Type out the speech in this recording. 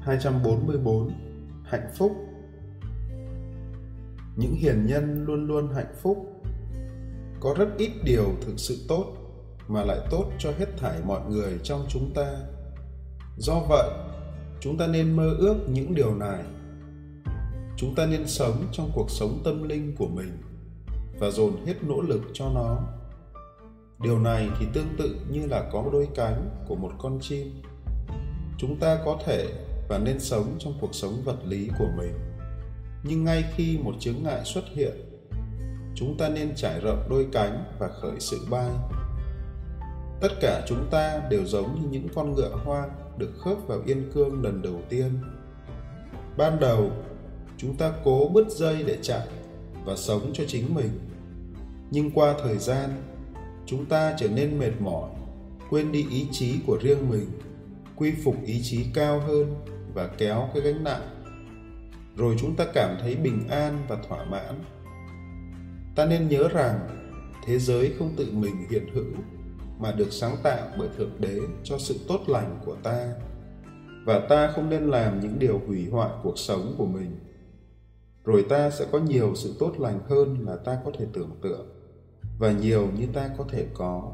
244 Hạnh phúc Những hiền nhân luôn luôn hạnh phúc Có rất ít điều thực sự tốt mà lại tốt cho hết thảy mọi người trong chúng ta. Do vậy, chúng ta nên mơ ước những điều này. Chúng ta nên sống trong cuộc sống tâm linh của mình và dồn hết nỗ lực cho nó. Điều này thì tương tự như là có đôi cánh của một con chim chúng ta có thể và nên sống trong cuộc sống vật lý của mình. Nhưng ngay khi một chướng ngại xuất hiện, chúng ta nên trải rộng đôi cánh và khởi sự bay. Tất cả chúng ta đều giống như những con ngựa hoang được khớp vào yên cương lần đầu tiên. Ban đầu, chúng ta cố bứt dây để chạy và sống cho chính mình. Nhưng qua thời gian, chúng ta trở nên mệt mỏi, quên đi ý chí của riêng mình, quy phục ý chí cao hơn và kéo cái gánh nặng. Rồi chúng ta cảm thấy bình an và thỏa mãn. Ta nên nhớ rằng, thế giới không tự mình hiện hữu, mà được sáng tạo bởi thượng đế cho sự tốt lành của ta. Và ta không nên làm những điều hủy hoại cuộc sống của mình. Rồi ta sẽ có nhiều sự tốt lành hơn là ta có thể tưởng tượng, và nhiều như ta có thể có.